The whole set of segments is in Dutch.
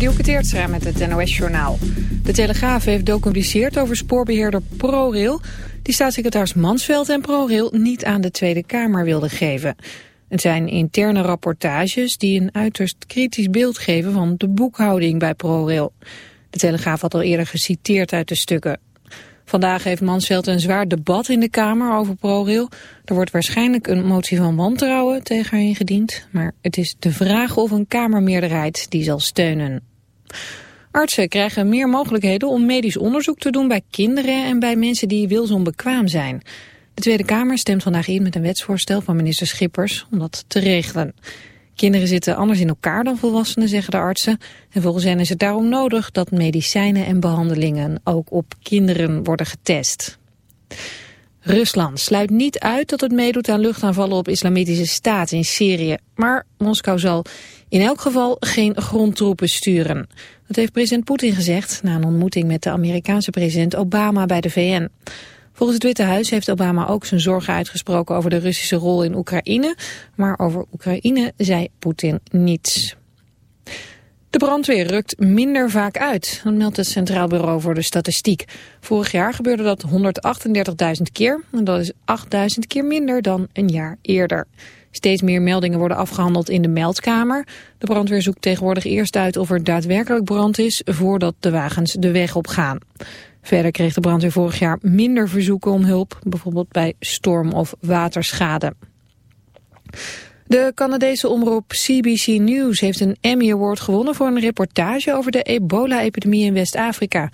Dielke Teertstra met het NOS-journaal. De Telegraaf heeft documentiseerd over spoorbeheerder ProRail... die staatssecretaris Mansveld en ProRail niet aan de Tweede Kamer wilden geven. Het zijn interne rapportages die een uiterst kritisch beeld geven... van de boekhouding bij ProRail. De Telegraaf had al eerder geciteerd uit de stukken. Vandaag heeft Mansveld een zwaar debat in de Kamer over ProRail. Er wordt waarschijnlijk een motie van wantrouwen tegen haar ingediend. Maar het is de vraag of een Kamermeerderheid die zal steunen. Artsen krijgen meer mogelijkheden om medisch onderzoek te doen bij kinderen en bij mensen die wilsonbekwaam zijn. De Tweede Kamer stemt vandaag in met een wetsvoorstel van minister Schippers om dat te regelen. Kinderen zitten anders in elkaar dan volwassenen, zeggen de artsen. En volgens hen is het daarom nodig dat medicijnen en behandelingen ook op kinderen worden getest. Rusland sluit niet uit dat het meedoet aan luchtaanvallen op islamitische staat in Syrië. Maar Moskou zal in elk geval geen grondtroepen sturen. Dat heeft president Poetin gezegd na een ontmoeting met de Amerikaanse president Obama bij de VN. Volgens het Witte Huis heeft Obama ook zijn zorgen uitgesproken over de Russische rol in Oekraïne. Maar over Oekraïne zei Poetin niets. De brandweer rukt minder vaak uit, dat meldt het Centraal Bureau voor de Statistiek. Vorig jaar gebeurde dat 138.000 keer en dat is 8.000 keer minder dan een jaar eerder. Steeds meer meldingen worden afgehandeld in de meldkamer. De brandweer zoekt tegenwoordig eerst uit of er daadwerkelijk brand is voordat de wagens de weg op gaan. Verder kreeg de brandweer vorig jaar minder verzoeken om hulp, bijvoorbeeld bij storm- of waterschade. De Canadese omroep CBC News heeft een Emmy Award gewonnen voor een reportage over de ebola-epidemie in West-Afrika.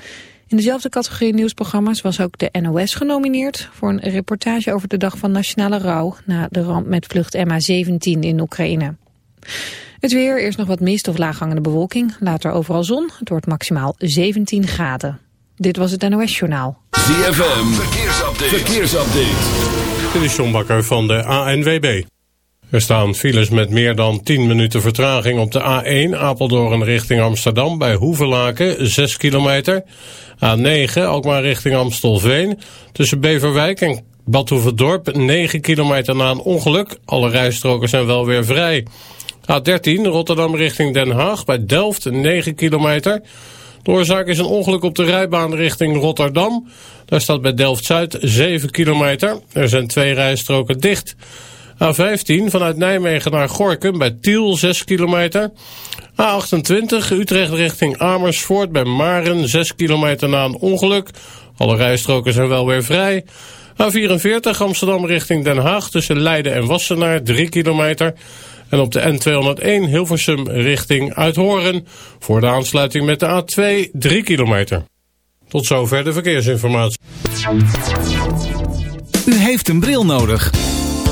In dezelfde categorie nieuwsprogramma's was ook de NOS genomineerd voor een reportage over de dag van nationale rouw na de ramp met vlucht MH17 in Oekraïne. Het weer, eerst nog wat mist of laaghangende bewolking, later overal zon. Het wordt maximaal 17 graden. Dit was het NOS Journaal. ZFM, verkeersupdate. verkeersupdate. Dit is John Bakker van de ANWB. Er staan files met meer dan 10 minuten vertraging op de A1 Apeldoorn richting Amsterdam bij Hoevelaken 6 kilometer. A9 ook maar richting Amstelveen tussen Beverwijk en Badhoevedorp 9 kilometer na een ongeluk. Alle rijstroken zijn wel weer vrij. A13 Rotterdam richting Den Haag bij Delft 9 kilometer. De oorzaak is een ongeluk op de rijbaan richting Rotterdam. Daar staat bij Delft-Zuid 7 kilometer. Er zijn twee rijstroken dicht. A15 vanuit Nijmegen naar Gorkum bij Tiel 6 kilometer. A28 Utrecht richting Amersfoort bij Maren 6 kilometer na een ongeluk. Alle rijstroken zijn wel weer vrij. A44 Amsterdam richting Den Haag tussen Leiden en Wassenaar 3 kilometer. En op de N201 Hilversum richting Uithoren voor de aansluiting met de A2 3 kilometer. Tot zover de verkeersinformatie. U heeft een bril nodig.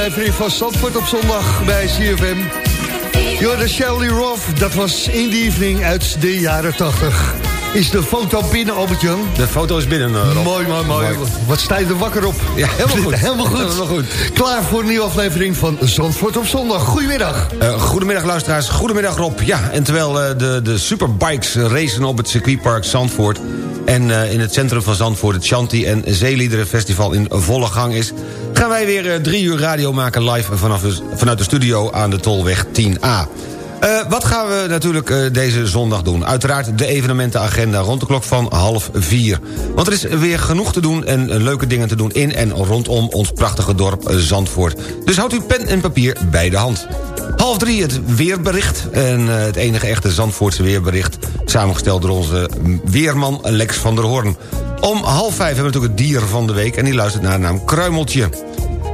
Aflevering van Zandvoort op zondag bij CFM. De Shelley Roth, dat was in the evening uit de jaren 80. Is de foto binnen, Albert-Jan? De foto is binnen, eh, Rob. Mooi, mooi, mooi. Wat sta je er wakker op? Ja, helemaal goed. helemaal goed. Helemaal goed. Klaar voor een nieuwe aflevering van Zandvoort op zondag. Goedemiddag. Eh, goedemiddag luisteraars, goedemiddag Rob. Ja, en terwijl eh, de, de superbikes racen op het circuitpark Zandvoort... en in het centrum van Zandvoort het Shanti en Zeeliederen Festival in volle gang is... gaan wij weer eh, drie uur radio maken live vanaf, vanuit de studio aan de Tolweg 10A. Eh, wat gaan we natuurlijk eh, deze zondag doen? Uiteraard de evenementenagenda rond de klok van half vier. Want er is weer genoeg te doen en leuke dingen te doen... in en rondom ons prachtige dorp Zandvoort. Dus houdt uw pen en papier bij de hand. Half drie het weerbericht. En het enige echte Zandvoortse weerbericht... samengesteld door onze mm, weerman Lex van der Hoorn. Om half vijf hebben we natuurlijk het dier van de week... en die luistert naar de naam Kruimeltje.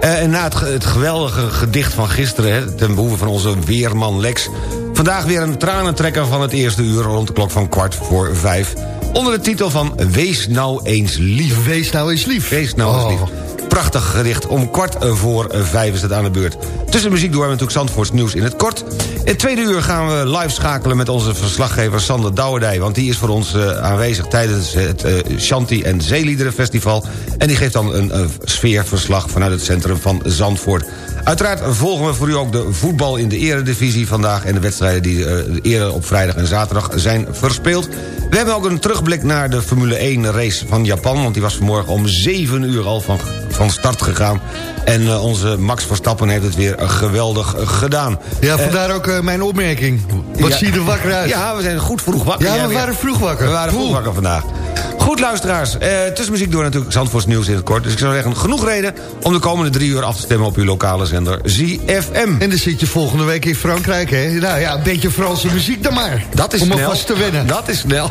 Eh, en na het, ge- het geweldige gedicht van gisteren... Hè, ten behoeve van onze weerman Lex... vandaag weer een tranentrekker van het eerste uur... rond de klok van kwart voor vijf... onder de titel van Wees nou eens lief. Wees nou eens lief. Wees nou eens Oh. lief. Prachtig gedicht. Om kwart voor vijf is het aan de beurt. Tussen muziek door hebben we natuurlijk Zandvoorts nieuws in het kort. In het tweede uur gaan we live schakelen met onze verslaggever Sander Douwerdij. Want die is voor ons eh, aanwezig tijdens het eh Shanti en Zeeliederenfestival. En die geeft dan een eh, sfeerverslag vanuit het centrum van Zandvoort. Uiteraard volgen we voor u ook de voetbal in de eredivisie vandaag... en de wedstrijden die eerder op vrijdag en zaterdag zijn verspeeld. We hebben ook een terugblik naar de Formule 1 race van Japan... want die was vanmorgen om 7 uur al van, van start gegaan. En eh, onze Max Verstappen heeft het weer geweldig eh, gedaan. Ja, vandaar ook eh, mijn opmerking. Wat Ja. zie je er wakker uit? Ja, we zijn goed vroeg wakker. Ja, we waren vroeg wakker. We waren vroeg wakker vandaag. Goed, luisteraars. Eh, tussen muziek door natuurlijk Zandvoorts nieuws in het kort. Dus ik zou zeggen, genoeg reden om de komende drie uur af te stemmen... op uw lokale zender ZFM. En dan zit je volgende week in Frankrijk, hè? Nou ja, een beetje Franse muziek dan maar. Dat is Om snel. alvast te wennen. Dat is snel.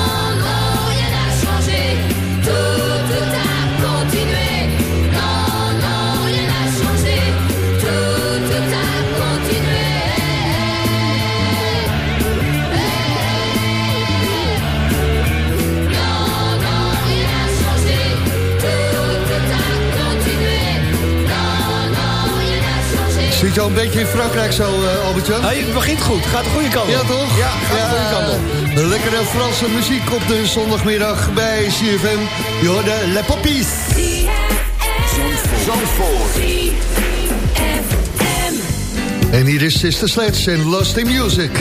Zit je al een beetje in Frankrijk zo, eh, Albert-Jan? Hey, het begint goed, gaat de goede kant op. Ja, toch? Ja, gaat de goede kant op. Lekkere Franse muziek op de zondagmiddag bij CFM. Je hoorde Le Poppies. En hier is Sister Sledge en Lost in Music.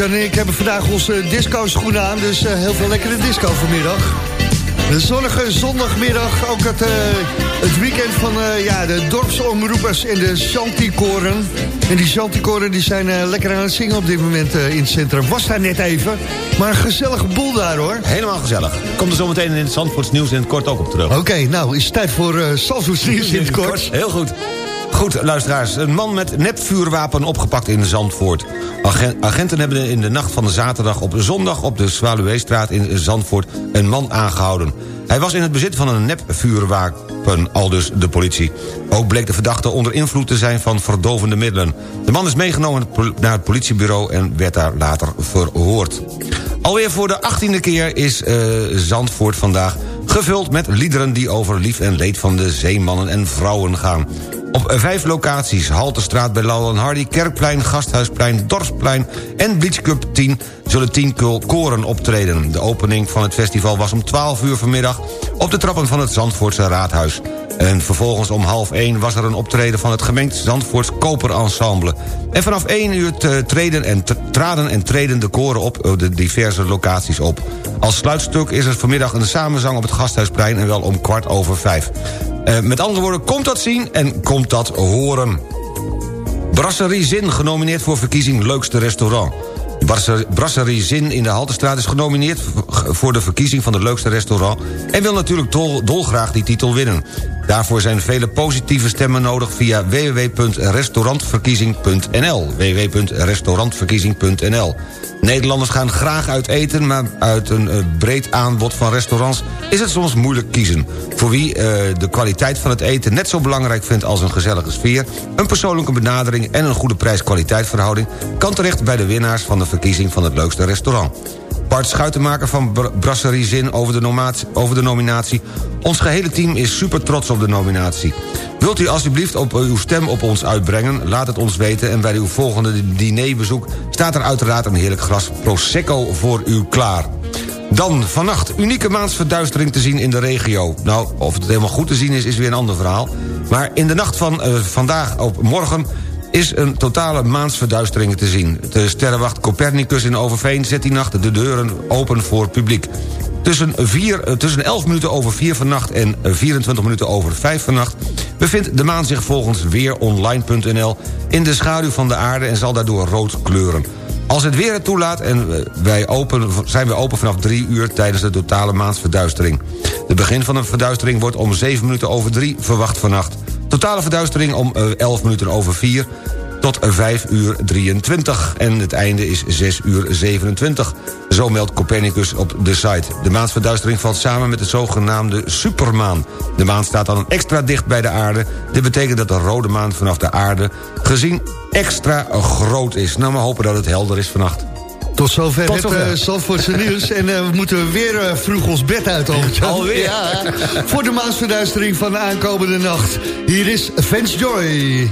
Albert-Jan en ik hebben vandaag onze disco-schoenen aan, dus eh, heel veel lekkere disco vanmiddag. Een zonnige zondagmiddag, ook het, eh, het weekend van eh, ja, de dorpsomroepers en de Chanticoren. En die Chanticoren die zijn lekker aan het zingen op dit moment in het centrum. Was daar net even, maar een gezellige boel daar hoor. Helemaal gezellig. Komt er zometeen in het Zandvoorts nieuws in het kort ook op terug. Oké, nou is het tijd voor uh, nieuws in het kort. Heel goed. Goed, luisteraars. Een man met nepvuurwapen opgepakt in Zandvoort. Agen- agenten hebben in de nacht van de zaterdag op zondag... op de Zwaluweestraat in Zandvoort een man aangehouden. Hij was in het bezit van een nepvuurwapen, aldus de politie. Ook bleek de verdachte onder invloed te zijn van verdovende middelen. De man is meegenomen naar het politiebureau... en werd daar later verhoord. Alweer voor de achttiende keer is eh, Zandvoort vandaag gevuld met liederen die over lief en leed van de zeemannen en vrouwen gaan. Op vijf locaties, Halterstraat bij en Hardy... Kerkplein, Gasthuisplein, Dorpsplein en Beach Cup 10... zullen tien kul- koren optreden. De opening van het festival was om 12 uur vanmiddag... op de trappen van het Zandvoortse Raadhuis. En vervolgens om half 1 was er een optreden van het gemengd Zandvoorts Koperensemble. En vanaf 1 uur treden en traden en treden de koren op eh, de diverse locaties op. Als sluitstuk is er vanmiddag een samenzang op het Gasthuisplein... en wel om kwart over vijf. Eh, met andere woorden, komt dat zien en komt dat horen. Brasserie Zin genomineerd voor verkiezing Leukste Restaurant. Brasser- Brasserie Zin in de Haltestraat is genomineerd... voor de verkiezing van de leukste restaurant... en wil natuurlijk dol, dolgraag die titel winnen. Daarvoor zijn vele positieve stemmen nodig via www.restaurantverkiezing.nl www.restaurantverkiezing.nl Nederlanders gaan graag uit eten... maar uit een eh, breed aanbod van restaurants is het soms moeilijk kiezen. Voor wie eh, de kwaliteit van het eten net zo belangrijk vindt als een gezellige sfeer... een persoonlijke benadering en een goede prijs-kwaliteitverhouding... kan terecht bij de winnaars van de verkiezing van het leukste restaurant. Bart Schuitenmaker van Br- Brasserie Zin over de, over de nominatie. Ons gehele team is super trots op de nominatie. Wilt u alsjeblieft op uw stem op ons uitbrengen? Laat het ons weten en bij uw volgende dinerbezoek... staat er uiteraard een heerlijk glas Prosecco voor u klaar. Dan vannacht unieke maansverduistering te zien in de regio. Nou, of het helemaal goed te zien is, is weer een ander verhaal. Maar in de nacht van eh, vandaag op morgen is een totale maansverduistering te zien. De sterrenwacht Copernicus in Overveen zet die nacht de deuren open voor publiek. Tussen, vier, eh, tussen 11 minuten over 4 vannacht en eh, 24 minuten over 5 vannacht... bevindt de maan zich volgens weeronline.nl in de schaduw van de aarde... en zal daardoor rood kleuren. Als het weer het toelaat en wij open, zijn we open vanaf 3 uur... tijdens de totale maansverduistering. De begin van de verduistering wordt om 7 minuten over 3 verwacht vannacht. Totale verduistering om eh, 11 minuten over 4 tot 5 uur 23. En het einde is 6 uur 27. Zo meldt Copernicus op de site. De maansverduistering valt samen met de zogenaamde supermaan. De maan staat dan extra dicht bij de aarde. Dit betekent dat de rode maan vanaf de aarde gezien extra groot is. Nou, maar hopen dat het helder is vannacht. Tot zover Tot het eh, Zandvoortse nieuws. En eh, we moeten weer eh, vroeg ons bed uit, Albert-Jan. Alweer? Ja, voor de maansverduistering van de aankomende nacht. Hier is Vance Joy. I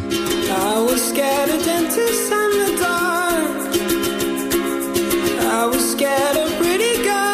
was scared of dentists and the dark. I was scared of pretty girls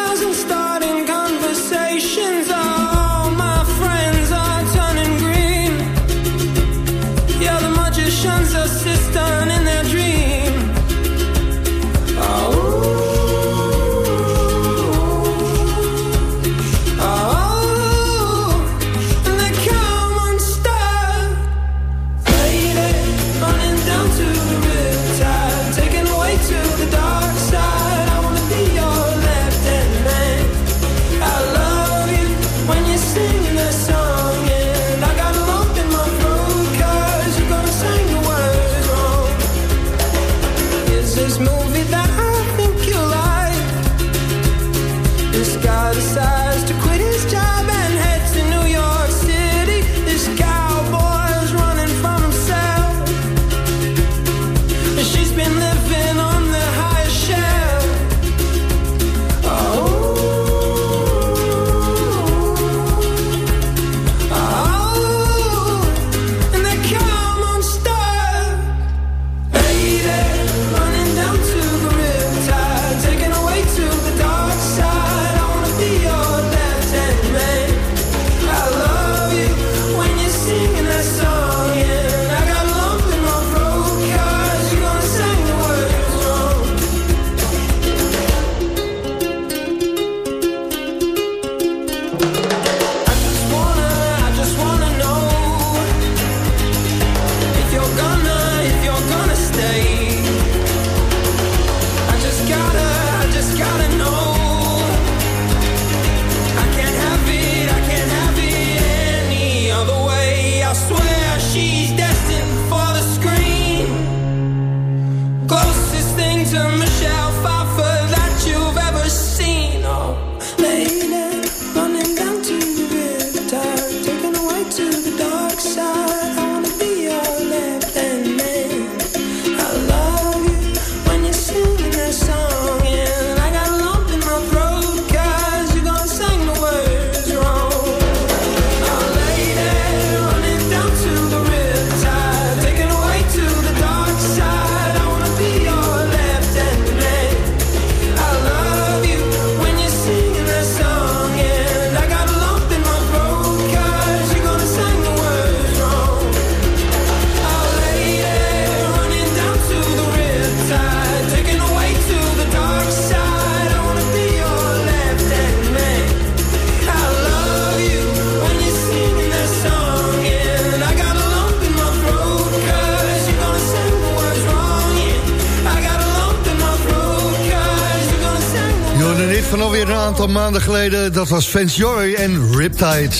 maanden geleden. Dat was Fans Joy en Riptide.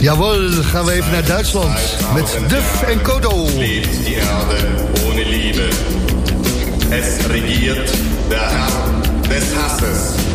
Jawohl, gaan we even naar Duitsland. Met Duff en Kodo. Leeft die Erde ohne Liebe. Es regiert der Herr des Hasses.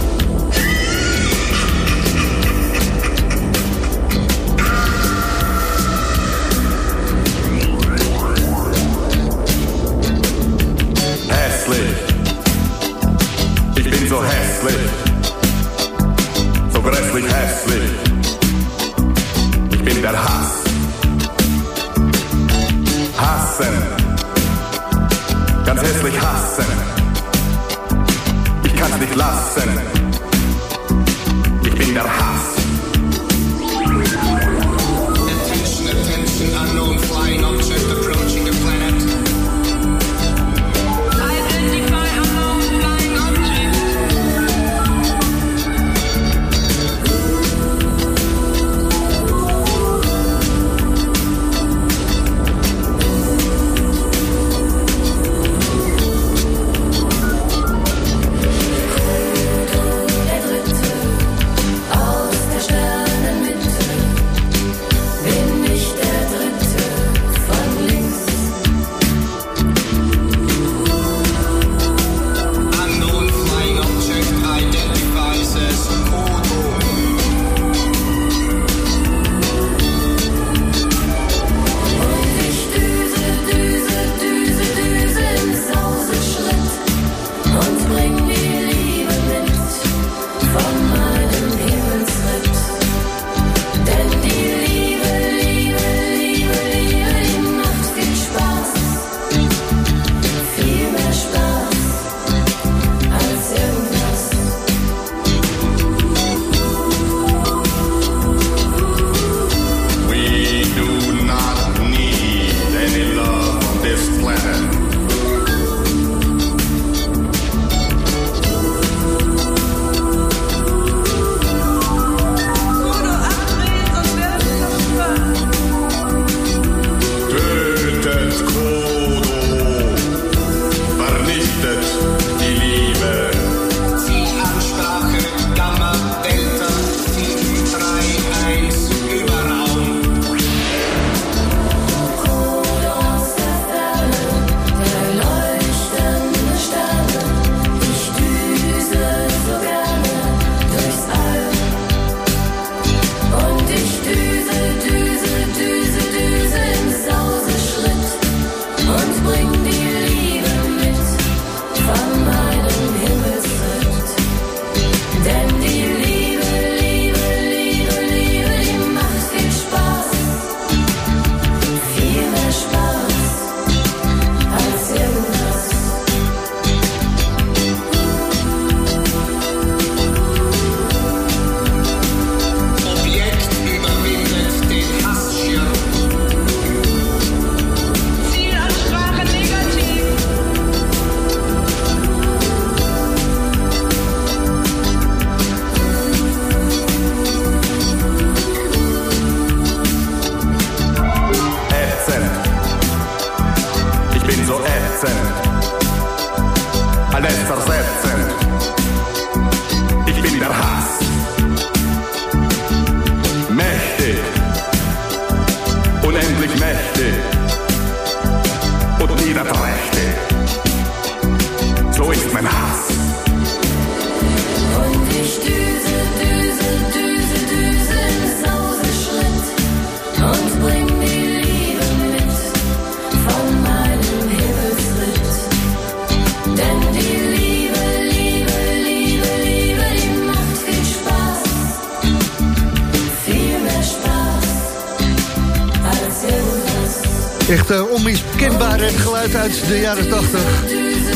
Echt eh, uh, onmiskenbaar het geluid uit de jaren 80.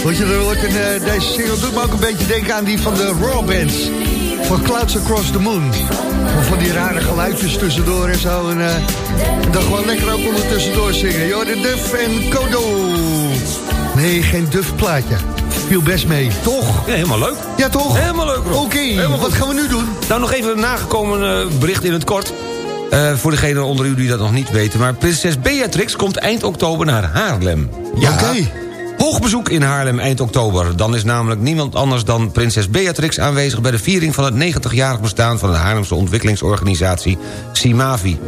Wat je er hoort in eh, deze single doet me ook een beetje denken aan die van de Raw Bands. Van Clouds Across the Moon. Van die rare geluidjes tussendoor en zo. En, uh, dan gewoon lekker ook ondertussendoor zingen. Joh de Duff en Kodo. Nee, geen duf plaatje viel best mee, toch? Ja, helemaal leuk. Ja, toch? Helemaal leuk, Oké, okay, wat gaan we nu doen? Nou, nog even een nagekomen bericht in het kort. Eh, voor degenen onder u die dat nog niet weten. Maar prinses Beatrix komt eind oktober naar Haarlem. Ja. Oké. Okay. Bezoek in Haarlem eind oktober. Dan is namelijk niemand anders dan prinses Beatrix aanwezig... bij de viering van het 90-jarig bestaan van de Haarlemse ontwikkelingsorganisatie Simavi.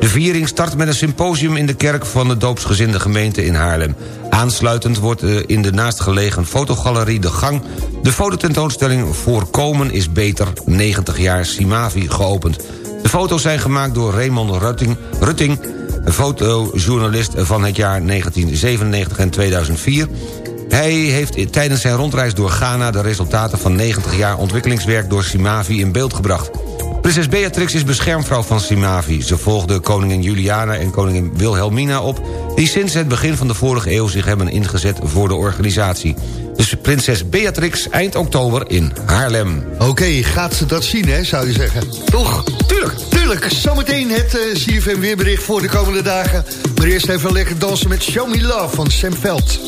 De viering start met een symposium in de kerk van de doopsgezinde gemeente in Haarlem. Aansluitend wordt eh, in de naastgelegen fotogalerie De Gang... de fototentoonstelling Voorkomen is beter, 90 jaar Simavi geopend. De foto's zijn gemaakt door Raymond Rutting, Rutting fotojournalist van het jaar 1997 en 2004... Hij heeft tijdens zijn rondreis door Ghana... de resultaten van 90 jaar ontwikkelingswerk door Simavi in beeld gebracht. Prinses Beatrix is beschermvrouw van Simavi. Ze volgde koningin Juliana en koningin Wilhelmina op... die sinds het begin van de vorige eeuw zich hebben ingezet voor de organisatie. Dus prinses Beatrix eind oktober in Haarlem. Oké, gaat ze dat zien, hè, zou je zeggen. Toch? Tuurlijk. Tuurlijk. Zometeen het uh, CFM weerbericht voor de komende dagen. Maar eerst even lekker dansen met Show Me Love van Sam Veld.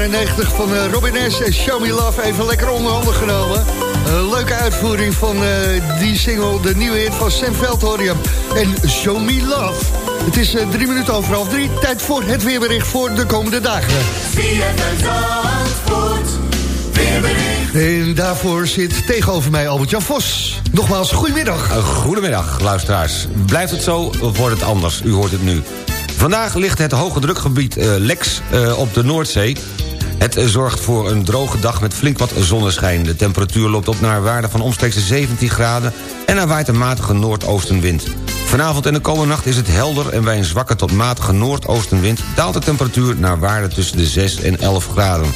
Jaren 90 van eh, Robin S. en Show Me Love. Even lekker onder handen genomen. Een leuke uitvoering van eh, die single, de nieuwe hit van Sam Veldhorium. En Show Me Love. Het is eh, drie minuten over half drie. Tijd voor het weerbericht voor de komende dagen. En daarvoor zit tegenover mij Albert-Jan Vos. Nogmaals, goedemiddag. Goedemiddag, luisteraars. Blijft het zo, of wordt het anders? U hoort het nu. Vandaag ligt het hoge drukgebied Lex op de Noordzee. Het zorgt voor een droge dag met flink wat zonneschijn. De temperatuur loopt op naar waarde van omstreeks de 17 graden... en er waait een matige noordoostenwind. Vanavond en de komende nacht is het helder... en bij een zwakke tot matige noordoostenwind... daalt de temperatuur naar waarde tussen de 6 en 11 graden.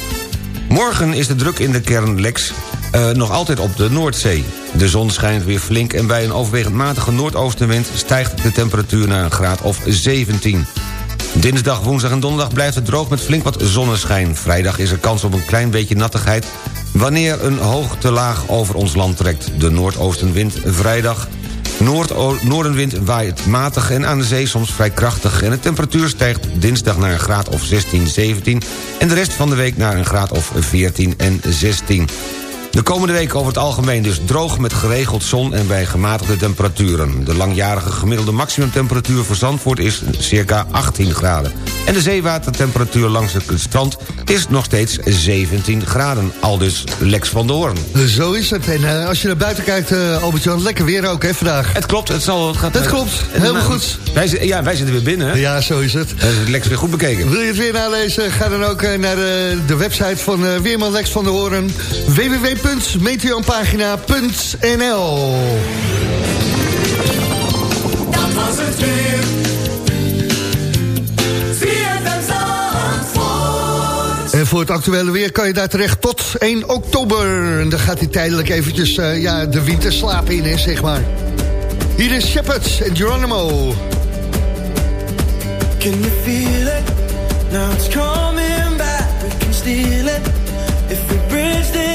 Morgen is de druk in de kern Lex eh, nog altijd op de Noordzee. De zon schijnt weer flink en bij een overwegend matige noordoostenwind... stijgt de temperatuur naar een graad of 17. Dinsdag, woensdag en donderdag blijft het droog met flink wat zonneschijn. Vrijdag is er kans op een klein beetje nattigheid... wanneer een hoogtelaag over ons land trekt. De noordoostenwind vrijdag Noord noordenwind waait matig en aan de zee soms vrij krachtig... en de temperatuur stijgt dinsdag naar een graad of 16, 17... en de rest van de week naar een graad of 14 en 16. De komende week over het algemeen dus droog met geregeld zon... en bij gematigde temperaturen. De langjarige gemiddelde maximumtemperatuur voor Zandvoort is circa 18 graden. En de zeewatertemperatuur langs het strand is nog steeds 17 graden. Al dus Lex van de Hoorn. Zo is het. En eh, als je naar buiten kijkt, eh, Albert-Jan, lekker weer ook, hè, vandaag. Het klopt, het zal... Het gaat, Dat klopt, helemaal goed. Wij, ja, wij zitten weer binnen. hè? Ja, zo is het. Dat is Lex weer goed bekeken. Wil je het weer nalezen? Ga dan ook eh, naar de, de website van eh, Weerman Lex van der Hoorn. www.meteopagina.nl Dat was het weer. En voor het actuele weer kan je daar terecht tot 1 oktober. En dan gaat hij tijdelijk eventjes eh, ja, de winterslaap in, hè, zeg maar. Hier is Shepard en Geronimo. Can you feel it? Now it's coming back. We can steal it. If we bridge this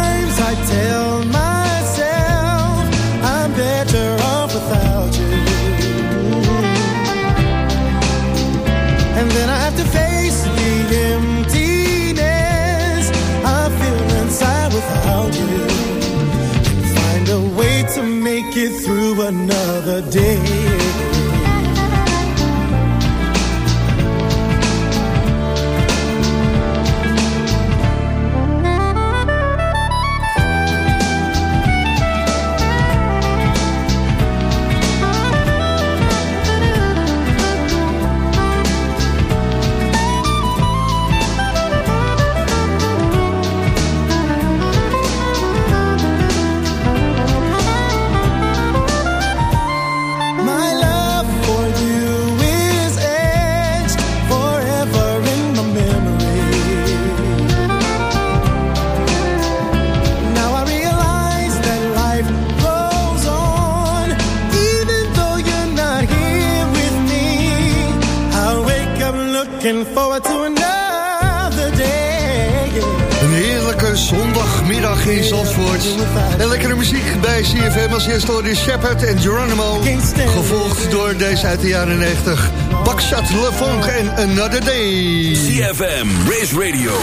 another day. Looking forward to another day. Een heerlijke zondagmiddag in Zandvoort. En lekkere muziek bij CFM als eerste je Shepard en Geronimo. Gevolgd door deze uit de jaren 90. Baksat LeFonk en Another Day. CFM, Race Radio,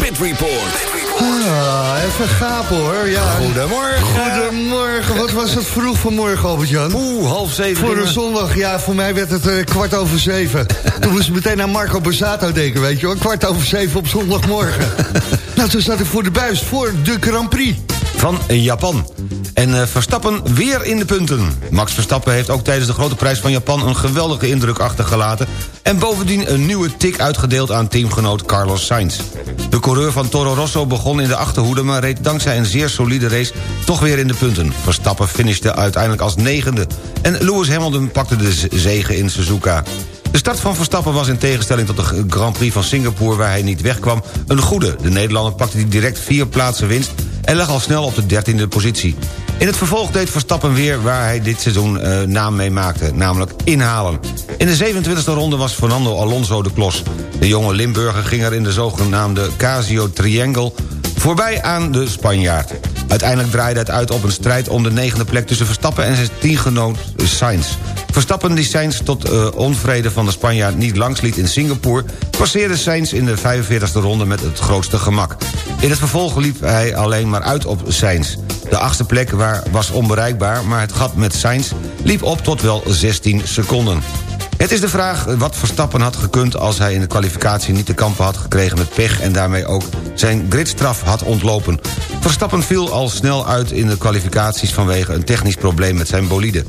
Pit Report. Ah, even gapen hoor. Ja. Goedemorgen. Goedemorgen. Wat was het vroeg vanmorgen, Albert-Jan? Oeh, half zeven. Voor een zondag, ja, voor mij werd het eh, kwart over zeven. Toen moest ik meteen aan Marco Borsato denken, weet je wel. Kwart over zeven op zondagmorgen. nou, toen zat ik voor de buis voor de Grand Prix. van Japan. En eh, Verstappen weer in de punten. Max Verstappen heeft ook tijdens de grote prijs van Japan... een geweldige indruk achtergelaten... en bovendien een nieuwe tik uitgedeeld aan teamgenoot Carlos Sainz. De coureur van Toro Rosso begon in de achterhoede... maar reed dankzij een zeer solide race toch weer in de punten. Verstappen finishte uiteindelijk als negende... en Lewis Hamilton pakte de z- zege in Suzuka. De start van Verstappen was in tegenstelling tot de Grand Prix van Singapore... waar hij niet wegkwam, een goede. De Nederlander pakte direct vier plaatsen winst... en lag al snel op de dertiende positie. In het vervolg deed Verstappen weer waar hij dit seizoen eh, naam mee maakte... namelijk inhalen. In de 27e ronde was Fernando Alonso de klos. De jonge Limburger ging er in de zogenaamde Casio Triangle... voorbij aan de Spanjaard. Uiteindelijk draaide het uit op een strijd om de negende plek... tussen Verstappen en zijn teamgenoot Sainz. Verstappen die Sainz tot eh, onvrede van de Spanjaard niet langs liet in Singapore... passeerde Sainz in de 45e ronde met het grootste gemak. In het vervolg liep hij alleen maar uit op Sainz. De achtste plek waar, was onbereikbaar, maar het gat met Sainz liep op tot wel 16 seconden. Het is de vraag wat Verstappen had gekund als hij in de kwalificatie niet te kampen had gekregen met pech en daarmee ook zijn gridstraf had ontlopen. Verstappen viel al snel uit in de kwalificaties vanwege een technisch probleem met zijn bolide.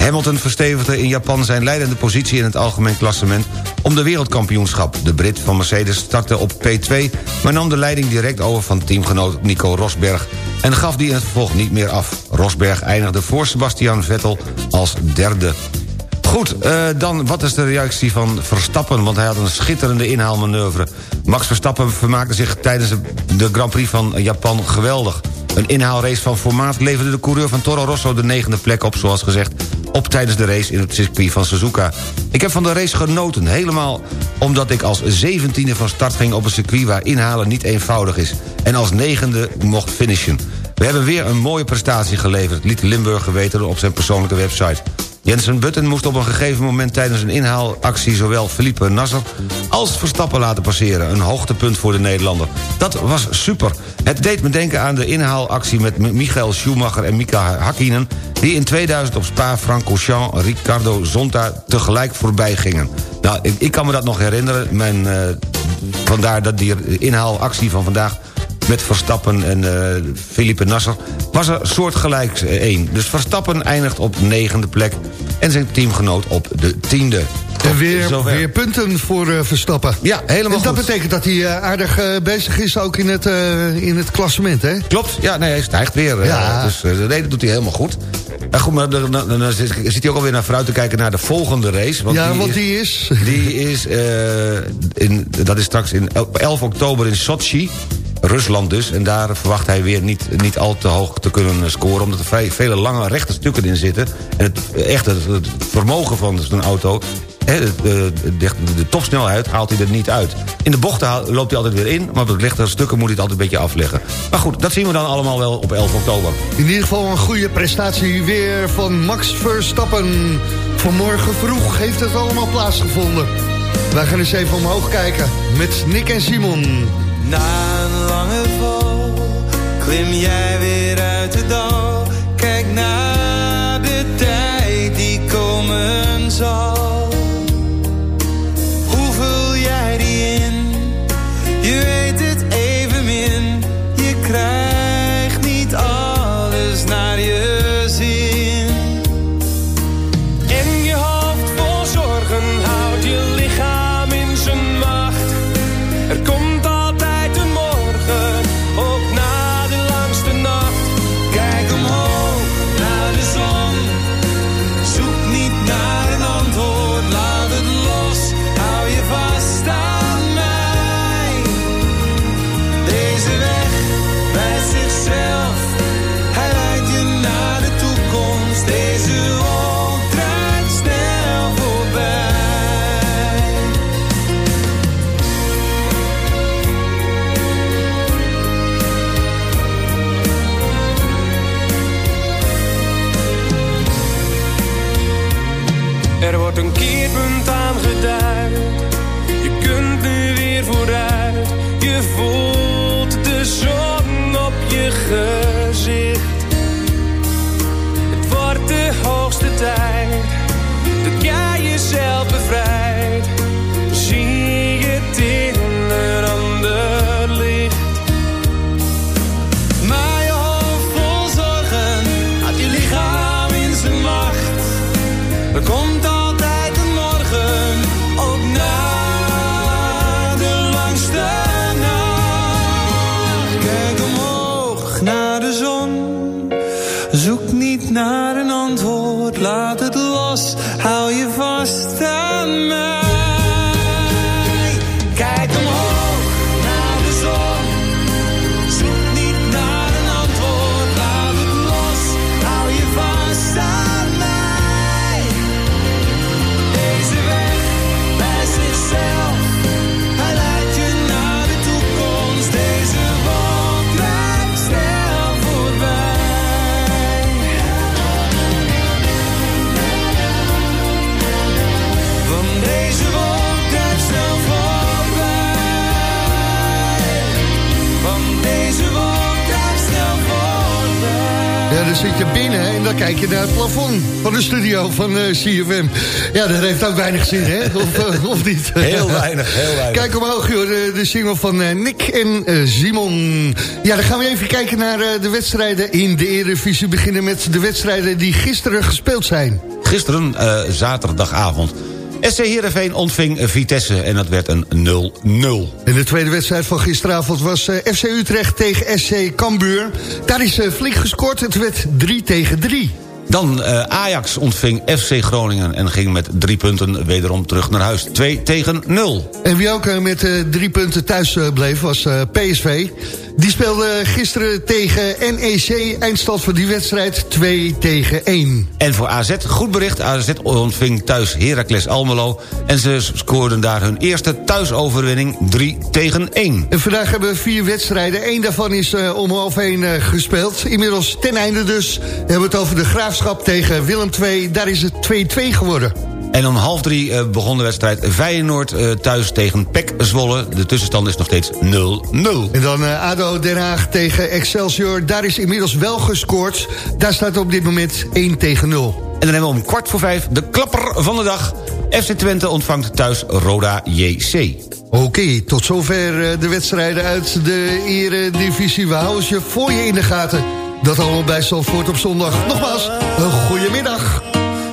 Hamilton verstevigde in Japan zijn leidende positie in het algemeen klassement om de wereldkampioenschap. De Brit van Mercedes startte op P2, maar nam de leiding direct over van teamgenoot Nico Rosberg en gaf die in het vervolg niet meer af. Rosberg eindigde voor Sebastian Vettel als derde. Goed, eh, dan wat is de reactie van Verstappen? Want hij had een schitterende inhaalmanoeuvre. Max Verstappen vermaakte zich tijdens de Grand Prix van Japan geweldig. Een inhaalrace van formaat leverde de coureur van Toro Rosso de negende plek op, zoals gezegd... op tijdens de race in het circuit van Suzuka. Ik heb van de race genoten, helemaal omdat ik als zeventiende van start ging op een circuit... waar inhalen niet eenvoudig is. En als negende mocht finishen. We hebben weer een mooie prestatie geleverd, liet Limburger weten op zijn persoonlijke website. Jensen Button moest op een gegeven moment tijdens een inhaalactie... zowel Philippe Nasser als Verstappen laten passeren. Een hoogtepunt voor de Nederlander. Dat was super. Het deed me denken aan de inhaalactie met Michael Schumacher en Mika Hakkinen... die in 2000 op Spa-Francorchamps Ricardo Zonta tegelijk voorbij gingen. Nou, ik, kan me dat nog herinneren. Mijn, eh, vandaar dat die inhaalactie van vandaag met Verstappen en eh Felipe Nasser... was er soortgelijks eh, één. Dus Verstappen eindigt op negende plek... en zijn teamgenoot op de tiende. En weer, weer punten voor eh, Verstappen. Ja, helemaal En dat goed. betekent dat hij aardig bezig is ook in het, in het klassement, hè? Klopt, ja, nee, hij stijgt weer. Ja. Dus nee, dat doet hij helemaal goed. En goed, maar dan, dan, dan zit zit hij ook alweer naar vooruit te kijken naar de volgende race. Want ja, die want die is... Die is, in, dat is straks in, op 11 oktober in Sochi. Rusland dus. En daar verwacht hij weer niet, niet al te hoog te kunnen scoren... omdat er vrij vele lange rechte stukken in zitten. En het, echt het, het vermogen van zo'n auto... de, de, de, de topsnelheid haalt hij er niet uit. In de bochten loopt hij altijd weer in... maar op de lichte stukken moet hij het altijd een beetje afleggen. Maar goed, dat zien we dan allemaal wel op 11 oktober. In ieder geval een goede prestatie weer van Max Verstappen. Vanmorgen vroeg heeft het allemaal plaatsgevonden. Wij gaan eens even omhoog kijken met Nick en Simon. Na een lange val klim jij weer uit de dal. Kijk naar de tijd die komen zal. Van de studio van eh, CFM. Ja, dat heeft ook weinig zin, hè? Of, eh, of niet? Heel weinig, heel weinig. Kijk omhoog, joh, de, de single van eh, Nick en Simon. Ja, dan gaan we even kijken naar de wedstrijden in de Eredivisie. beginnen met de wedstrijden die gisteren gespeeld zijn. Gisteren, zaterdagavond. SC Heerenveen ontving Vitesse en dat werd een 0-0. En de tweede wedstrijd van gisteravond was FC Utrecht tegen SC Cambuur. Daar is flink gescoord, het werd 3 tegen 3. Dan eh, Ajax ontving FC Groningen en ging met drie punten wederom terug naar huis. 2 tegen 0. En wie ook eh, met eh, drie punten thuis bleef was PSV. Die speelde gisteren tegen NEC. Eindstand van die wedstrijd 2 tegen 1. En voor AZ, goed bericht, AZ ontving thuis Heracles Almelo... en ze scoorden daar hun eerste thuisoverwinning 3 tegen 1. En vandaag hebben we vier wedstrijden. Eén daarvan is eh, om half één eh, gespeeld. Inmiddels ten einde dus. We hebben het over de Graafschap tegen Willem II. Daar is het 2-2 geworden. En om half drie eh, begon de wedstrijd Feyenoord eh, thuis tegen PEC Zwolle. De tussenstand is nog steeds 0-0. En dan eh, ADO Den Haag tegen Excelsior. Daar is inmiddels wel gescoord. Daar staat op dit moment 1 tegen 0. En dan hebben we om kwart voor vijf de klapper van de dag. FC Twente ontvangt thuis Roda JC. Oké, tot zover de wedstrijden uit de eredivisie. We houden je voor je in de gaten. Dat allemaal bij Zandvoort op zondag. Nogmaals, een goede middag.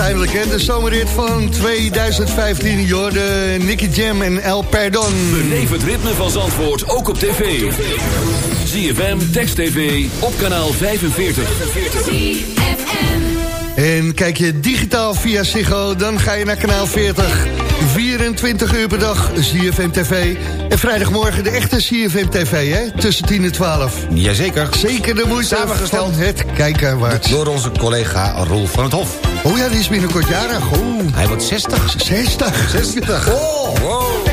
uiteindelijk, hè? de zomerrit van 2015. Jorde, Nicky Jam en El Perdon. Beleef het ritme van Zandvoort ook op tv. ZFM, Text TV, op kanaal 45. En kijk je digitaal via Ziggo, dan ga je naar kanaal 40. 24 uur per dag, CFM TV. En vrijdagmorgen de echte CFM TV, hè? Tussen 10 en 12. Jazeker. Zeker de moeite Samengesteld. van het kijken waard. Door onze collega Roel van het Hof. Oh ja, die is binnenkort jarig. Oh. Hij wordt 60. 60. 60. Oh. Wow.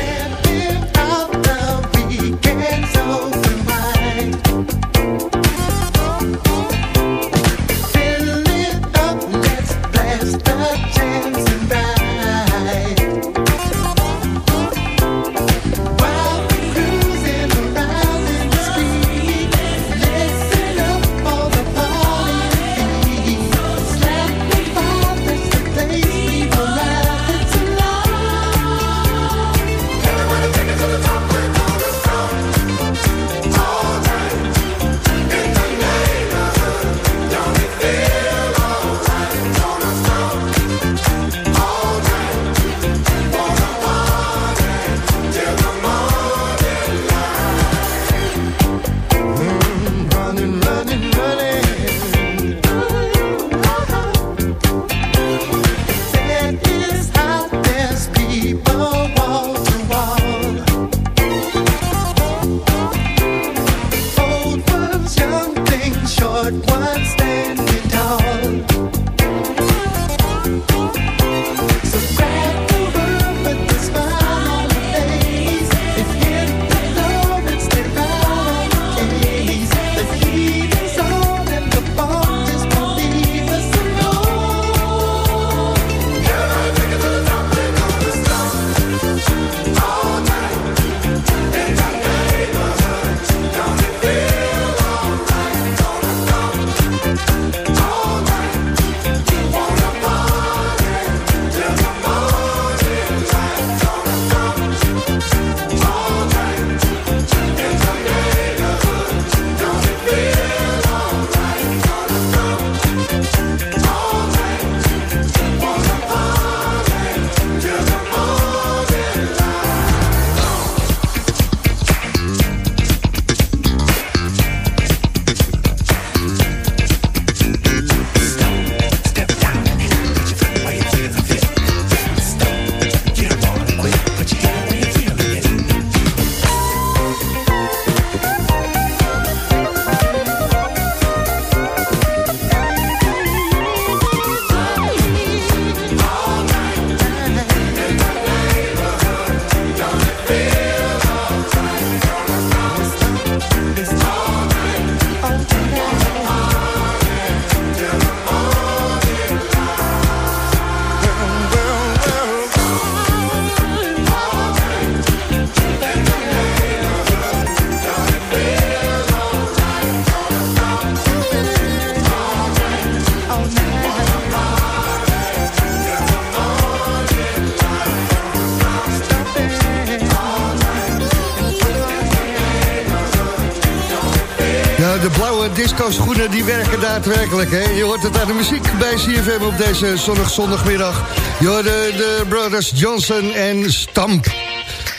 Disco-schoenen die werken daadwerkelijk. Hè? Je hoort het aan de muziek bij CFM op deze zonnig zondagmiddag. Je hoort de, de Brothers Johnson en Stamp.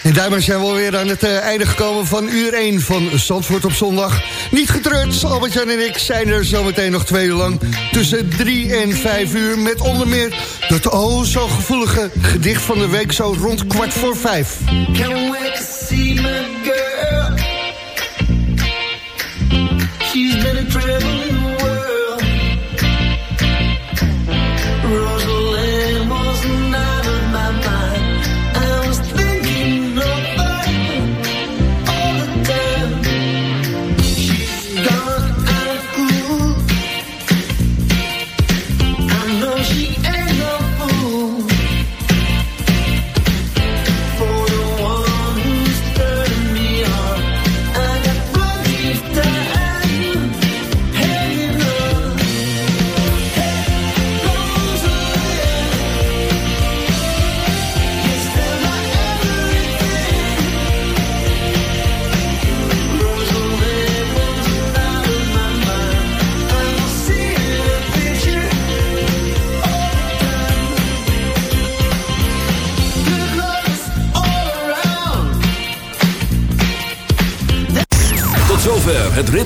En daarmee zijn we alweer aan het eh, einde gekomen van uur 1 van Zandvoort op zondag. Niet getreurd, Albert-Jan en ik zijn er zometeen nog twee uur lang... tussen 3 en 5 uur met onder meer dat oh zo gevoelige gedicht van de week... zo rond kwart voor vijf. Can't